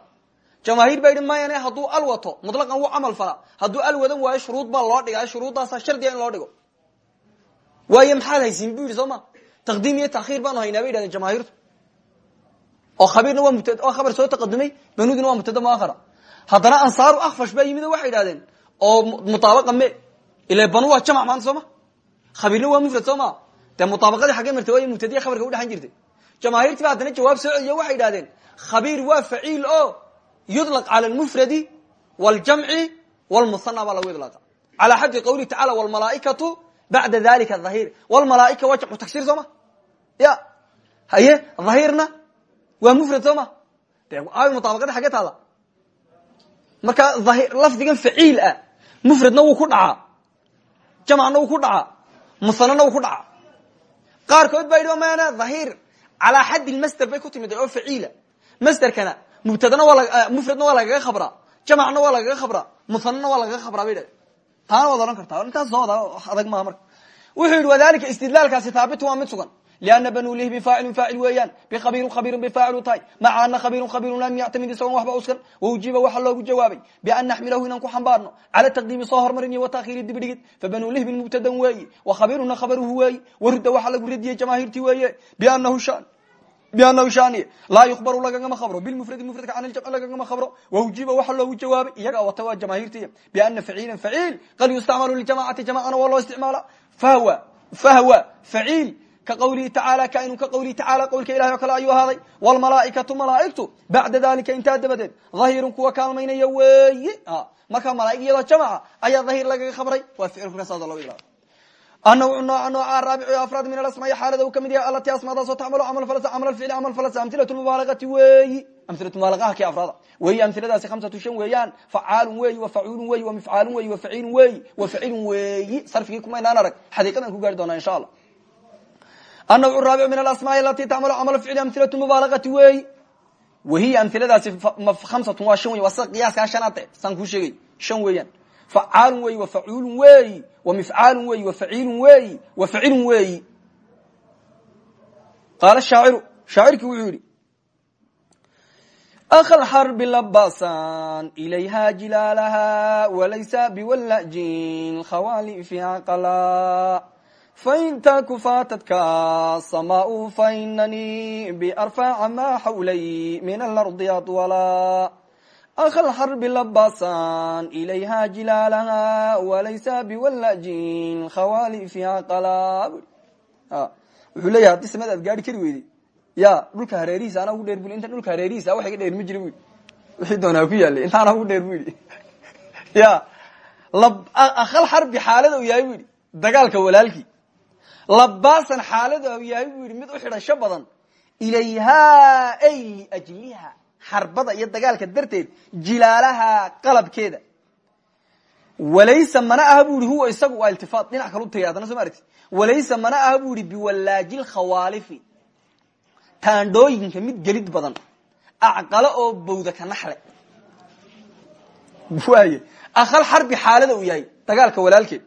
Speaker 1: Jamaahiir ba yidhi mayane hadduu al wato mutlaqan wuu camal falaa. Hadduu al wadan waayo shuruud baa loo dhigaa shuruuddaasa shardiga in loo dhigo. Waayo maxaad haysiin bu yidhi soo ma taqdiim iyo takhiir baanu haynaa bay yidhahdeen jamaahiirtu. Oo khabiirna waa mubtad oo khabar soo taqadumay banuudina waa mubtada muakhara haddana ansaaru akfash baa yimid oo waxay idhahdeen oo mutaabaqa me ila banu waa jamac maanta soo ma? Khabiirna waa mufrad soo ma? Dee mutaabaqadii xaggee martay waayo mubtadiya khabarka u dhexan jirtay. Jamaahiirtii baa haddana jawaab soo celiyo waxay idhahdeen khabiir waa faciil oo yudlaq cala almufradi waljamci wlmusana baa lagu idlaaqa calaa xaddi qawlihi tacala wlmalaaikatu bacda dalika dhahir wlmalaaika waa jamcu tagsiir soo ma? Ya haye dhahirna waa mufrad soo ma? De mutaabaqadii xagee taada marka lafdigan faciil ah. Mufradna wuu ku dhacaa. Jamcna wuu ku dhacaa. Musanana wuu ku dhacaa. Qaarkood baa yidhi mana dhahir calaa xaddi lmasder bay ku timid oo faciila masderkana mubtadana waa mufradna waa lagaga khabraa. Jamacna waa lagaga khabraa. Musanana waa lagaga khabraa bay dhaheen taana waad odhan kartaa. Intaas soo wada adag maaha marka. Wuxuu yidhi wadalika istidlaalkaasi haabitu waa mid sugan لأنa bنو lhbi فاacil فاacil weeyaan bkhabيr khabيr bفاacil tahay maca ana khabيr khabيr lam yctamid isagoon waxba uskan وujiba waxa loogu jawaabay بأn naxmilahu inaan ku xambaarno calى تqdiimi soo hormarin iyo وتakhيiri dibdhigid fabنو lhbin mubtadan weeyi وkhabيruna khabrhu weeyi waruda waxa lagu radiyey jamaahiirtii weeye بأnahu بأnahu shaniye laa yukbaru lagagama khabro bilmfradi mfradka can ljamci lagagama khabro waujiba waxa loogu jawaabay iyaga wata waa jamaahiirtiy بأna faciila faciil qad yustacmalu ljamacati jamacana waa loo isticmaala fahwa fahwa faciil ka qawlihi tacaala kainu ka qawlihi tacala qowlka ilahay oo kale ayuu ahaaday wlmalaaikatu malaaigtu bacda dalika intaa dabadeed dhahirun kuwa kaalmaynaya weeye markaa malaaig iyadoo jamca ayaa dhahir lagaga khabray waa ficilka saasa loo ilaao anawcu nooca nooca raabic afraad min alasmaai xaalada uu ka mid yahay alatii asmaadaasoo tacmalu camal camal ficli camal falasa amhilatu mubaalagati weeyi amhilatu mubaalagaha kii afraada weeyi amhiladaasi khamsatu shan weeyaan facaalun weeyi wa facuulun weeyi wa mifcaalun weeyi wa faciilun weeyi wa facilun weeyi sarfigii kumaynaan arag xadiiqadan ku gaari doonaa insha allah anawc raabic min alasmaai alatii tacmalu camal ficli amilatu mubaalagati wey wahiya amiladaasi hamsatun waa shan wey waa sida qiyaaska shanaade saan kuu shan weeyaan facaalun weyi wa facuulun weyi wa mifcaalun weyi wa faciilun weyi wa facilun weyi qaala shaaciru shaacirkii wuxuu yidhi akha lxarbi labasan ilayha jilaalaha walaysa biwallajin khawaali fi aqala fain taku faatadka samaau fainanii biarfaca ma xawlay min alardi adwala akha lxarbi labasan ilayha jilaalaha walaysa biwallajin khawali fiha qala wuxuu leeyahay haddii samad aad gaari kari weyday ya dhulka hareerihiisa anaa ugu dheer bu intan dhulka hareerihiisa wax iga dheer ma jira bu wixii doonaa ku yaalay intaana ugu dheer bu yidhi ya akhal xarbi xaalada u yahay bu yidhi dagaalka walaalkii labaasan xaalada u yahay buu mid u xidhasho badan ilayhaa ay liajliha xarbada iyo dagaalka darteed jilaalaha qalabkeeda. Walaysa mana aha bu ihi huwa isagu waa iltifaat dhinac kalu tagay haddana walaysa mana aha bu ihi biwallaaji lkhawaalifi taandhooyinka mid gelid badan acqalo oo bawda ka naxle. Waay akal xarbi xaalada uu yahay dagaalka walaalkeed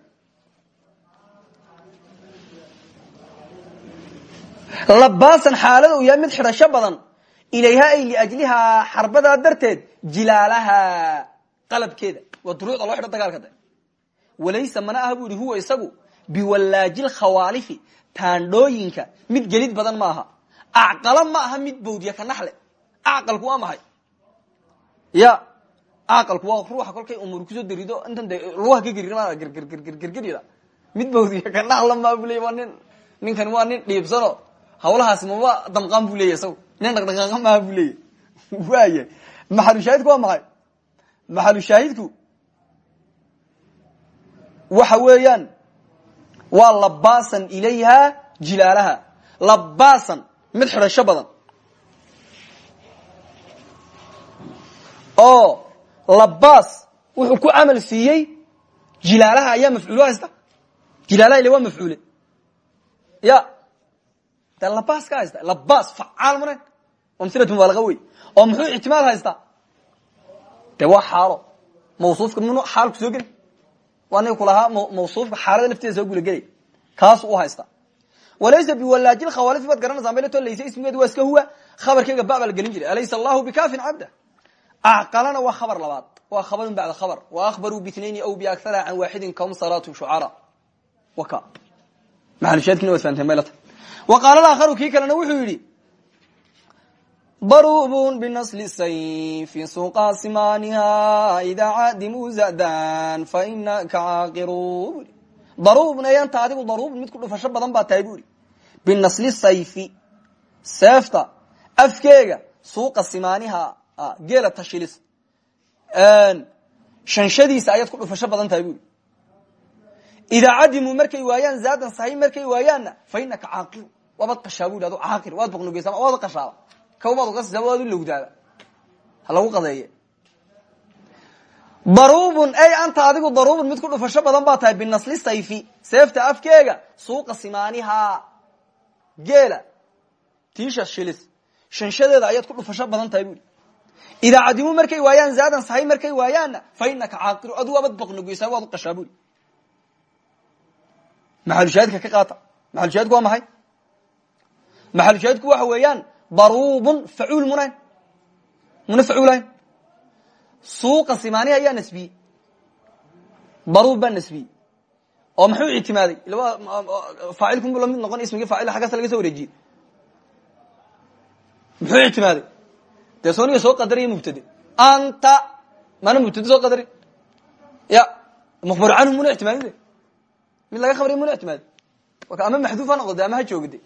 Speaker 1: labaasan xaalada uu yahay mid xidhasho badan ilayha ay liajlihaa xarbadaa darteed jilaalaha qalabkeeda waa duruucda loo xidho dagaalka de walaysa mana aha bu ihi huwa isagu biwallaaji lkhawaalifi taandhooyinka mid gelid badan ma aha ma aha mid bawdiya ka naxle acqalku waa maxay ya acalku waa ruuxa kolkay umur ku soo darido intan de lugaha ka gerir gergergergergergerida mid bawdiya ka naxla ma bu leya waa nin waa nin dhiibsano hawlahaasi maba damqaan bu leya isaga nin dhaqdhaqaaqa maaha bu leya waaya maxalushaahidku waa maxay? Maxalushaahidku waxa weeyaan waa labaasan ilayha jilaalaha. Labaasan mid xidhasho badan. Oo labaas wuxuu ku camal siiyey jilaalaha ayaa mafcuulo haysta. Jilaalaha ila waa mafcuule. Ya de labaas ka haysta labaas facaal mane amsilatu mubaalaqa wey. Oo muxuu ixtimaal haystaa de waa xaalo. Mawsuufka mn xaalku soo geli. Waa nig kulahaa mawsuufka xaalada lafteeda soo gudagelaya kaasu u haysta. Walaysa biwallaaji lkhawaalif baad garanaysaa meleto laysa ismigeedu waa iska huwa. Khabarkeega ba baa la gelin jiray. Alaysa allahu bikafin cabda. Acqalana waa khabar labaad. Waa khabarun bacda khabar. Wa akhbaruu bitnaini aw biakara can waaxidin kam salatu shucara waka maxalushaadkina waad fahanteen maylata wa qaala aakharu kii kalena wuxuu yidhi darubun binasli sayfi suqa simaniha ida caadimu zadan fa inaka caaqiru darubun ayanta adigu darubun mid ku dhufasho badan baa tahay bu ihi binasli sayfi seefta afkeega suuqa simaaniha geela tashilis shanshadiisa ayaad ku dhufasho badan tahay bui idaa cadimuu markay waayaan waabad qashaa bu adu caaqir waad boqnugeysa waad qashaaba. Kawbaad uqasisa waad u lowdaaba. Ha lagu qadeeye. Darubun ay anta adigu darubun mid ku dhufasho badan baa tahay binasli sayfi seefta afkeega suuqa simaanihaa geela tiisha shilis shanshadeeda ayaad ku dhufasho badan tahay bui idaa cadimuu markay waayaan zaadan sahay markay waayaanna fa inaka caaqiru adu waabad boqnugeysaa waad u qashaa bui maxalushaahidka ka qaata. Maxalushaahidku waa maxay maxalushaahidku waxa weeyaan darubun facuul munayn muna facuulayn suuqa simaaniha ayaa nasbiyey daruub baa nasbiyey oo muxuu ictimaaday? Faacilkunbu la mid noqon ismigii faacil xaggaasa laga soo wareejiyey. Muxuu ictimaaday? Dee sooniga soo qadaraya mubtade anta mana mubtade soo qadarin ya mukhbaru canhu muna ictimaadin mid laga khabriya muna ictimaadi ama maxduuf ha noqdo ama ha joogde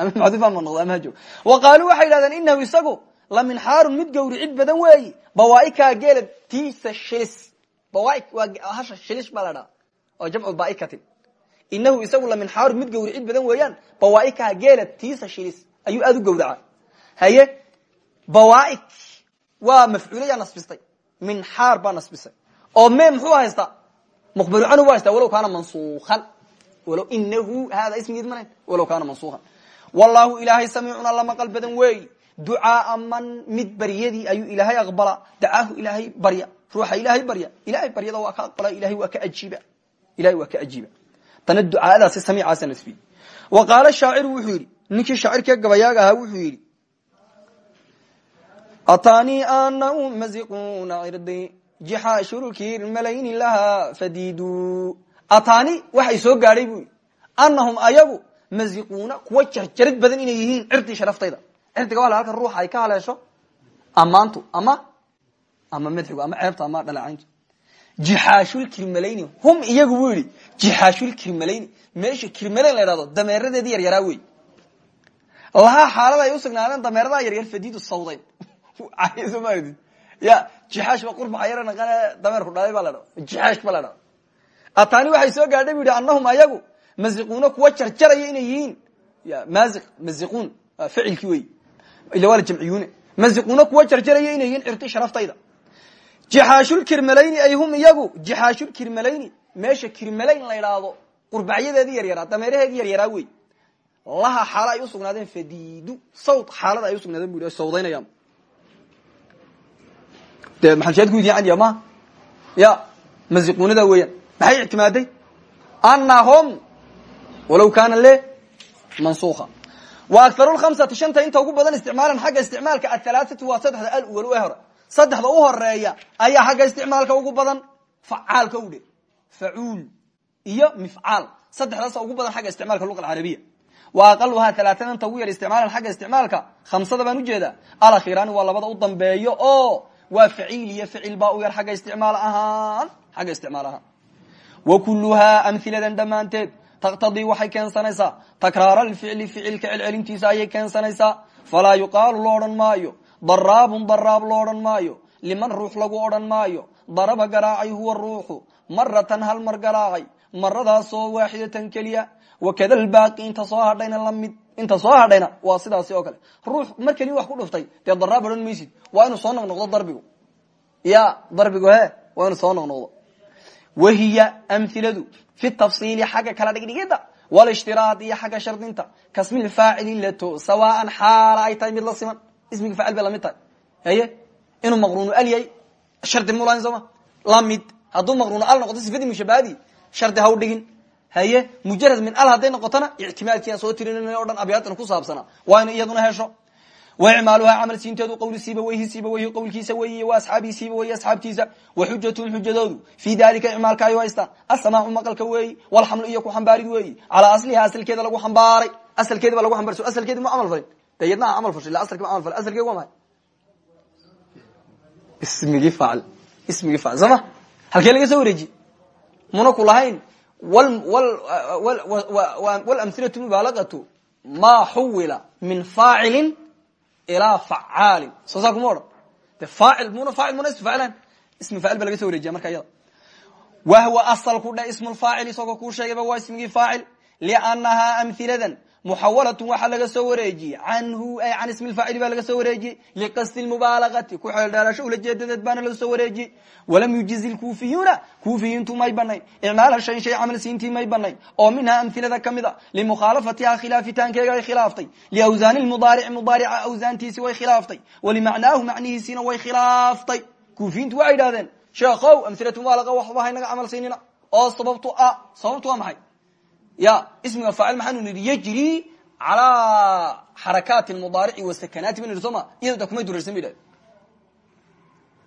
Speaker 1: ama maxduuf ha noqdo ama ha joog wa qaaluu waxay yidhahdeen inahu isagu la minxaarun mid gawricid badan weeyi. Bawaa'ikaa geela tiisa shilis. Bawaa'i waa hasha shilis baa la dhaha oo jamcu baa'ikatin inahu isagu la minxaarun mid gawricid badan weeyaan. Bawaa'ikaa geela tiisa shilis. Ayuu aada u gawraca haye bawaaik waa mafcuulayaa nasbistay. Minxaar baa nasbisay oo me muxuu haystaa? Muqbaru canhu bu haystaa walow kaana mansuukan walow inahu hada ismigeed manayn walow kaana mansuukan wallahu ilaahay samiicuna la maqal badan weeyi ducaaa mid baryadii ayuu ilaahay aqbala. Dacaahu ilaahay barya. Ruuxa ilaahay barya. Ilahay baryada waa ka aqbala ilahay waa ka ajiiba. Ilahay waa ka ajiiba. Tana ducaadaasi samiicaasa nasbiye wa qaala shaaciru wuxuu yidhi ninkii shaacirkee gabayaaga ahaa wuxuu yidhi atanii anahum maziquuna cirdi jixaashurukirmalayni lahaa fadiidu. Atani waxay soo gaadhay bu anahum ayagu maziquuna kuwa jarjarid badan inay yihiin cirdii sharaftayda. Cirdiga waa halka ruuxa ay ka haleesho ammaantu ama ama madxigu ama ceebta ama dhaleecayntu jixaashulkirmalayni hum iyagu buu yihi jixaashulkirmalayni meesha kirmalayn la idhahdo dameeradeedii yaryaraa wey lahaa xaalada ay usugnaadeen dameeradaa yaryar fadiidu sawdayn. Ya jixaash ba qurbaxa yar naqane dameerku dhalay baa la dha jixaash ba la dha atani waxay soo gaadhay bu yihi anahum ayagu maziquuna kuwa jarjaraya inay yihiin. Ya mazi maziquun ficilkii wey ila waa la jamciyuune. Maziquuna kuwa jarjaraya inay yihiin cirti sharaftayda. Jixaashulkirmalayni ay hum iyagu jixaashulkirmalayni meesha kirmalayn la idhaahdo qurbacyadeedii yaryaraa dameeraheedii yaryaraa wey laha xaalo ay usugnaadeen fadiidu sawd xaalada ay usugnaadeen bu sawdaynayaan. De maxalshaad ku idiin ma ya maziquunada weeyaan. Maxay ictimaaday? Anahum walaw kaana le mansuka wa akharu lkhamsati shanta inta ugu badan isticmaalan xagga isticmaalka athalathatu waa saddexda alwal ee hore. Saddexda u horreeya ayaa xagga isticmaalka ugu badan facaalka u dhe facuul iyo mifcaal. Saddexdaasa ugu badan xagga isticmaalka luqa alcarabiya wa aqaluhaa talaatan inta ugu yar isticmaalan xagga isticmaalka khamsada baan u jeedaa alakhiraani waa labada u dambeeyo oo waa faciil iyo ficil baa u yar agga istimaal ahaan xagga isticmaal ahaan. Wa kuluhaa amhiladan dhammaanteed taqtadii waxay keensanaysaa. Takraara alficli ficilka celcelintiisa ayay keensanaysaa. Falaa yuqaalu lo odhan maayo. Daraabun daraab lo odhan maayo. Liman ruux lagu odhan maayo. Daraba garaacay huwa ruuxu. Maratan hal mar garaacay. Maradaasoo waaxidatan keliya. Wakada lbaaqi inta soo hadhayna la mid inta soo hadhayna waa sidaasi oo kale. Ruux mar keliya wax ku dhuftay dee daraab odhan maysid. Waa inuu soo noqnoqdo darbigu. Ya darbigu he waa inuu soo noqnoqdo. Wahiya amhiladu fi tafsiili xagga kala dhigdhigida walishtiraad iyo xagga shardinta kasmi faacili lato sawaan xaala ay tahay mid la siman ismiga faacil bay la mid tahay haye inuu maqruunu al yahay shardi mulahayn sooma la mid hadduu maqruunu al noqoto sifadii mushabahadii shardi ha u dhigin haye mujarad min al hadday noqotona ictimaadkiiaan soo tirinana o dhan abyaatan ku saabsana waa inu iyaduna hesho wicmaaluhaa camal siinteedu qowli sibaweyhi sibaweyhi qowlkiisa weyi wa asxaabii sibaweyhi asxaabtiisa wa xujatuhum xujadoodu fii dalika icmaalka ay haystaan asamaacu maqalka weeyi walxamlu iyo ku xambaarid weeyi calaa asliha asalkeeda lagu xambaaray asalkeedi ba lagu xambaray so asalkeedi ma camal falin de yadnaha camal fashay ila asalki ma camal falin asalkeedi waa mahay ismigii faacil ismigii faacil. Soo ma? Halkee laga soo wareeji? Muna ku lahayn wlamhilatu mubaalagatu ma xuwila min faacilin ilaa facaalin soo saa kuma odhan de faacil muna faacil muna ismu faacilan ismi faacil ba laga so wareejiya marka iyada wahwa asalku dhe ismulfaacil isagoo kuu sheegayba waa ismigii faacil liannahaa amhiladan muxawalatun waxaa laga soo wareejiyey canhu ay can ismi lfaacili baa laga soo wareejiyey liqasdi mubaalagati ku xeeldheerasho ula jeedadeed baana laga soo wareejiyey walam yujizi lkuufiyuuna kuufiyiintu may banayn icmaala shayn shay camal siintii may banayn oo minhaa amhilada ka mid a limukhaalafatiha khilaafitaankeega ay khilaaftay. Liawsaani mudaarici mudaarica awsaantiisi way khilaaftay. Walimacnaahu macnihiisiina way khilaaftay. Kuufiyiintu waxay idhahdeen sheekhow amhilatu mubaalaga waxba haynaga camal siinina. Oo sababtu a sababtu waa ya ismiga faacil maxaanu nihi yajri calaa xarakaati mudaarici wasakanaati ban idhi soo ma iyado da kumay dureersan ba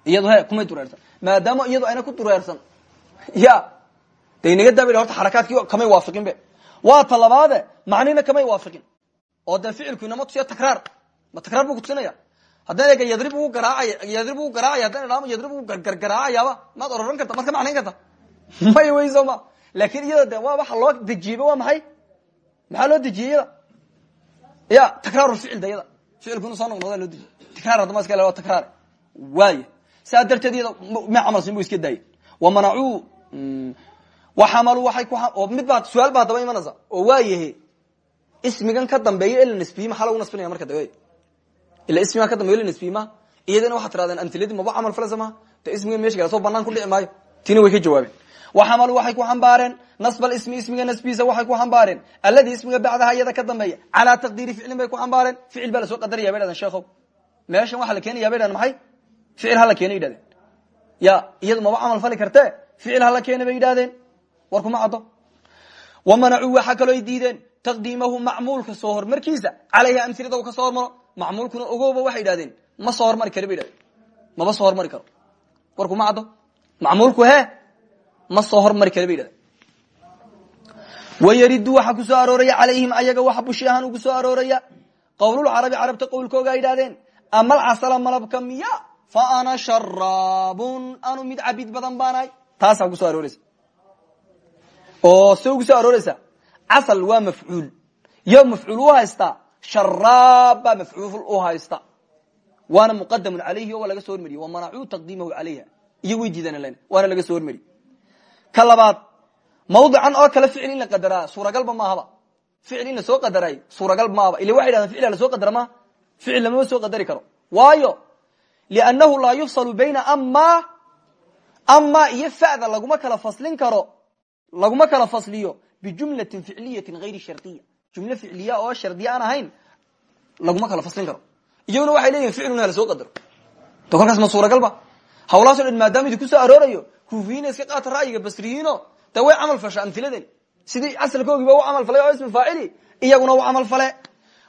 Speaker 1: iyado he kumay dureersan maadaama iyado ayna ku dureersan ya de inaga daa ba horta xarakaadkii kamay waafiqin be waa ta labaade macnina kamay waafiqin oo dee ficilku inama tusiya takraar ma takraar bu kutusinaya haddaan ega yadrib u garaacay yadrib u garaacaya haddaan idhaamo yadrib u gargaraacayaaba maad ororan karta maad ka macnayn karta may wey soo ma laakiin iyada de waa loo dejiyeyba waa maxay? Maxaa loo dejiyey iyada ya takraar ficil da yada ficilku inu soo noqnoda loo dejiye. Takraar haddama iska le takraar waaya saa darteed iyada ma camal sin bu iska daayey. Wamanacuu waxamaluu waay ku mid baa su'aal ba haddaba imanaysa. Oo waayahe ismigan ka dambeeya ee la nasbiyey maxaa lagu nasbinaya marka dawe ila ismigan ka dambeyo la nasbiyey ma? Iyadana waxaa tirahdeen amtiladii maba camal falasa maha de ismigan meesha gala soo banaan ku dhici maayo. Tina way ka jawaabeen waxamalu waxay ku xambaareen nasb ismi ismiga nasbiisa waxay ku xambaareen aladi ismiga bacdaha iyada ka dambeeya calaa taqdiiri ficlin bay ku xambaareen ficil baa la soo qadaraya bay dhahdeen sheekhow meeshan waxaa la keenaya bay dhahdeen maxay ficil hala keena yidhahdeen ya iyadu maba camal fali karte ficil hala keena bay yidhahdeen war kuma caddo wamanacuu waxaa kaloo ay diideen taqdiimahu macmuulka soo hormarkiisa caleyha amhilada u ka soo hormaro macmuulkuna ogowba waxay yidhahdeen ma soo hormari ma soo hormari kara ba yidhahdeen. Wayaridu waxaa ku soo arooraya calayhim ayaga waxa bushi ugu soo arooraya. Qowlulcarabi carabta qowlkooga ay idhahdeen ama alcasala malabka miya fa ana sharaabun anu mid cabid badan baanahay. Taasaa ku soo arooreysa oo se ugu soo arooreysa casal waa mafcuul. Yo mafcuul u haystaa sharaab baa u haysta. Waana muqadamun calayhi o waa laga soo hormariye wamanacuu taqdiimahu calayha. Iyo way diidan waana laga soo hormariye ka labaad mawdican oo kale ficil in la qadaraa suuragalba maahaba. Ficil in la soo qadaray suuragal maahaba. Ila waxay dhahdeen ficil la soo qadara ma ficil lamama soo qadari karo. Waayo liannahu laa yufsalu bayna ama ama iyo fada laguma kala faslin karo laguma kala fasliyo bijumlatin ficliyatin hayri shardiya jumle ficliya oo shardiya aan ahayn laguma kala faslin karo. Iyaguna waxay leeyihiin ficlun hala soo qadaro. To kolkaas ma suuragalba hawlahaaso dhan maadaama idi ku soo aroorayo kufiyiina iska qaata ra'yiga basriyiino de way camal fasha amhiladen sidii asalkoogiiba u camal falay oo ismi faacili iyaguna u camal fale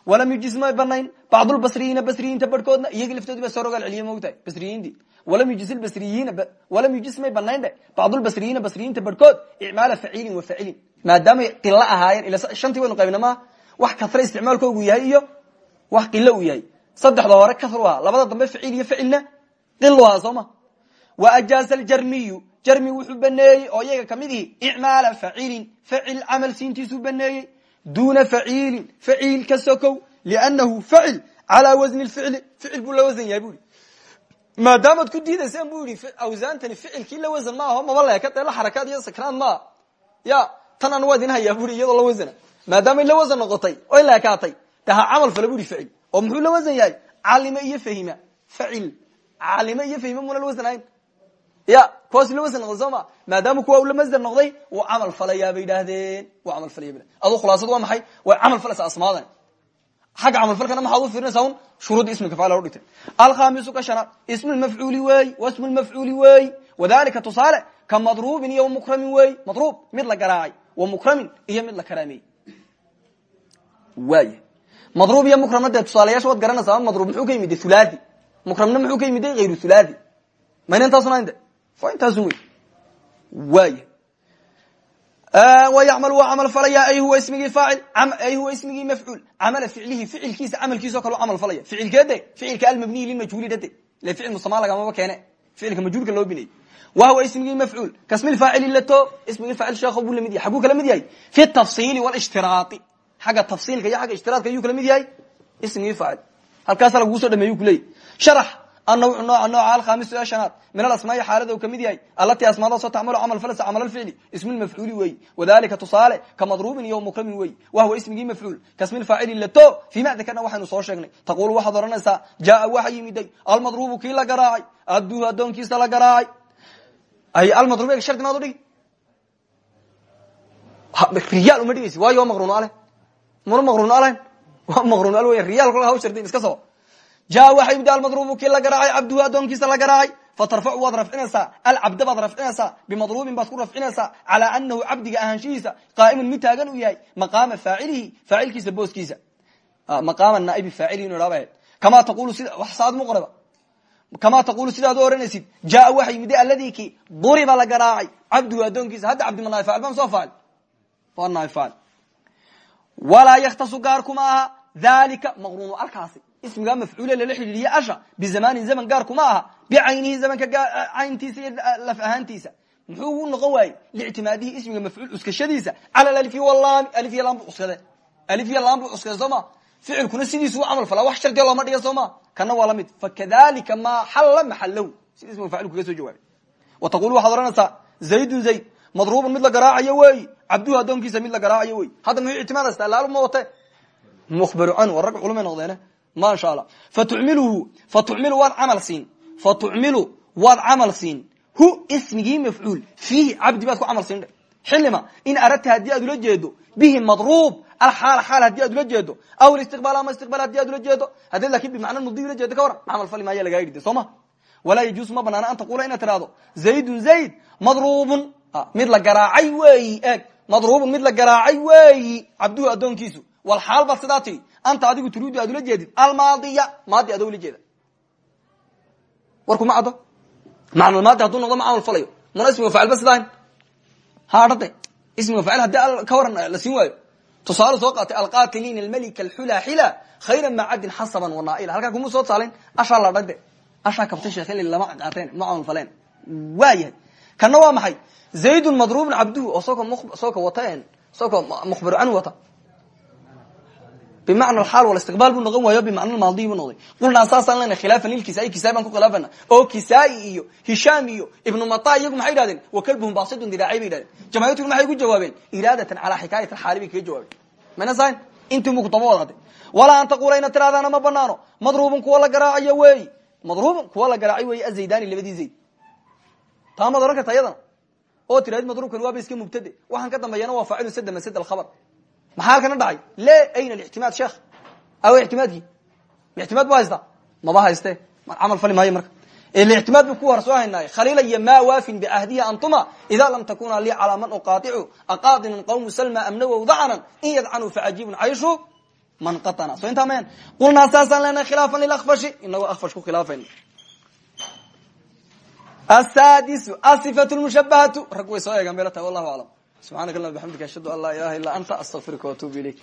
Speaker 1: walam yujis may banayn bacdulbasriyiina basriyiinta barhkoodna iyagii laftoodi ba soo rogaal celiye mogtahay basriyiintii. Walam yujis basriyiina walam yujis may banayn dhe bacdulbasriyiina basriyiinta barhkood icmaala facilin wa facilin maadaamay qilo ahaayeen ila shantii waynu qaybna maaha wax kasra isticmaalkoogu yahay iyo wax qilo uu yahay. Saddexda hore kasru ahaa labada dambe ficil iyo ficilna qilu ahaa soo ma wa ajaaza aljarmiyu jarmi wuxuu baneeyey oo iyaga ka mid ihi icmaala facilin facil camal siintiisuu baneeyey. Duna faciilin faciil ka sokow. Liannahu facil calaa wasni ficli ficil buu la wasan yahay bu i maadaamaad ku diidayseen bu yihi awsaantani ficilkii la wasan maaho maba leeka dee la xarakaad iyo sakraan maaha ya tan an waa idin hayaa bui iyadoo la wasana maadaamay la wasan noqotay oy leekaatay de ha camal fala bu hi ficil oo muxuu la wasan yahay? Calima iyo fahima. Facil calima iyo fahima muna la wasan ahayn ya kuwaas la wasan noqday soo ma maadaama kuwa ula masder noqday wuu camal falayaa bay idhaahdeen wuu camal falaya ba adu khulaasadu waa maxay? Way camal falaysaa asmaadan xagga camalfalkana maxaad u fiirinaysaa un shuruudda ismika faal dhigtay. Alkhamisu ka shanaad ismu lmafcuuli wey wa ismu lmafcuuli wey. Wadalika tusaale ka madruubin iyo mukramin wey. Madruub mid la garaacay wa mukramin iyo mid la karaameeyey waaya madruub iyo mukramna dee tusaalayaasha waad garanaysaa madruub muxuu ka yimid thulathi. Mukramna muxuu ka yimid hayru thulathi. Mayna intaasuna intaasun wey waaya wayacmal waa camal falaya ay huwa ismigii faacil ay huwa ismigii mafcuul. Camala ficlihi ficilkiisa camalkiisao kale u camal falaya. Ficilkeede ficilka almabniyi lilmajhuuli dade ile ficil musama lagamaba keene. Ficilka majhuulka loo binayy wa huwa ismigii mafcuul. Kasmi faacili lato ismigii faacil sheekho buu la mid yahay. Xaguu kala mid yahay? Fi tafsiili walishtiraai xagga tafsiilka iyo xagga ishtiraadka ayuu kala mid yahay? Ismigii faacil. Halkaasa lagugu soo dhameeyu kuleeyay sharax anawcu nooca nooca alkhamisu ee shanaad min alasmaai xaalada u ka mid yahay allatii asmaadaasoo tacmalu camal falasa camal alficli ismulmafcuuli weyi wadalika tusaale ka madruubin iyo mukramin weyi wa huwa ismigii mafcuul kasmilfaacili lato fii macdakarna waxaynu soo sheegnay taqulu waxaad odhanaysaa jaaa waxa yimiday almadruubu kii la garaacay adduhu addoonkiisa la garaacay ay almadruub shardi maad udhigi riyaal uma dhigaysi waayo waa maqruun ale muna maqruun alayn waa maqruun al wey riyaal kula haw shardin iska soo ja waxa yimid almadruubu kii la garaacay cabduhu addoonkiisa la garaacay. Fatarfacu waad rafcinaysaa alcabda baad rafcinaysaa bimadruubin baad ku rafcinaysaa calaa anahu cabdiga ahaanshihiisa qaa'imun mid taagan uu yahay maqaama faacilihi faacilkiisa booskiisa. Maqaama naaibi faacilihi inu haba kamaa taqulu sida wax saad mu qoraba. Kamaa taqulu sidaad u oranaysid jaa waxa yimid alladii duriba la garaacay cabduhu addoonkiisa hadda cabdi ma naai faacil baan soo faacil waa naai faacil walaa yaktasu gaar kuma aha ismigaa mafcuule lala xidhiiriye asha bizamanin zaman gaar kuma aha bicaynihi zamanka cayntiisa iyo laf ahaantiisa muxuu u noqon waayey lictimaadihi ismiga mafcuul cuskashadiisa cala alif walaami alif iyo lam bu cuskade alif iyo lam bu cuskade soo ma ficilkuna sidiisu u camal falaa wax shardiya looma dhiga soo ma kana waa la mid fakadalika maa xalla maxallahu sida ismiga faacil kaga soo jawaabay wa taqulu waxaad ohanaysaa zaydun zayd madruubun mid la garaacayo weyi cabduhu addoonkiisa mid la garaacayo wey hadda muxuu ictimaadaysta laaluma wate mukhbaru canhu rag culumay noqdeene ma sha allah fatumiluhu fatucmilu waad camal siin. Fatucmilu waad camal siin. Hu ismigii mafcuul. Fiihi cabdi baad ku camal siin dhe xilima in aradta haddii aad ula jeedo bihi madruub alxaal xaal haddii aad ula jeedo aw istiqbaal ama istiqbaal haddii aad ula jeedo haddii laakiin bimacna mudi ula jeedo ka waran camal fali maaya lagaa yidhi soo ma walaa yajuusu ma banaana an taqula inaad tirahdo zaydun zayd madruubun mid la garaacay weeyi eeg madruubun mid la garaacay weeyi cabduhu addoonkiisu walxaal baad sidaa tii anta adigu turiidu aad ula jeedid almaadiya maadi adoo ula jeeda. Warkuma caddo. Macnulmaadi hadduu noqdo ma camal falayo. Mana ismiga faacil ba sidahan haadhade ismiga faacil haddii ka waran la siin waayo. Tusaale soo qaatay alqaatiliina almalika alxula xila khayra macadin xasaban wanaaila halkaa kuma soo tusaalayn ashaa la dhagde ashaa kabta sheekhen lama qaateen ma camal faleen. Waayahay kana waa maxay? Zaydun madruubun cabduhu oo soo ka soo ka wata soo ka mukhbiru canhu wata bimacna alxaal walistiqbaal buu noqon waayo bimacna maadiy buu noqday qulnaa saasaan lena khilaafan lilkisaai kisaai baan ku khilaafana oo kisaai iyo hishaam iyo ibnu mata iyagu maxay yidhahdeen wa kalbuhum basidun diraacay bay yidhahdeen jamaahirtu maxay ku jawaabeen iraadatan calaa xikaayat alxaali bay kaga jawaabeen mana sahin intii mu kutaba wadaatay walaa an taqula ina tiraadaana ma banaano madruubun kuwa la garaacayo weeyi madruubun kuwa la garaacay weeyi azaydani labadii zayd taa maad ohan karta iyadana oo tirahdid madruubkan waaba iska mubtade waxaan ka dambeeyana waa faacilu sada masad alkhabar maxaa halkana dhacay? Le ayna ixtimaad sheekh aw ixtimaadkii ixtimaad bu haysta maba hayste camal fali maayo marka. Ictimaad bu ku hor soo haynaay khaliila iyo ma waafin biahdihi antuma ida lam takuna lii calaa man uqaaicu aqaadinun qawmu salma amnawow dacanan in yadcanuu facajibun cayshu man qatana so intaa mayan qulnaa saasaan leenahay khilaafan lilakfashi inagoo akfash ku khilaafayna asaadisu asifatu lmushabahatu rag way soo eegaan bela tahay wallahu aclam subxanaka allah bxamdika ashhadu an laa ilaha illa anta astaqfiruka watubu ilayk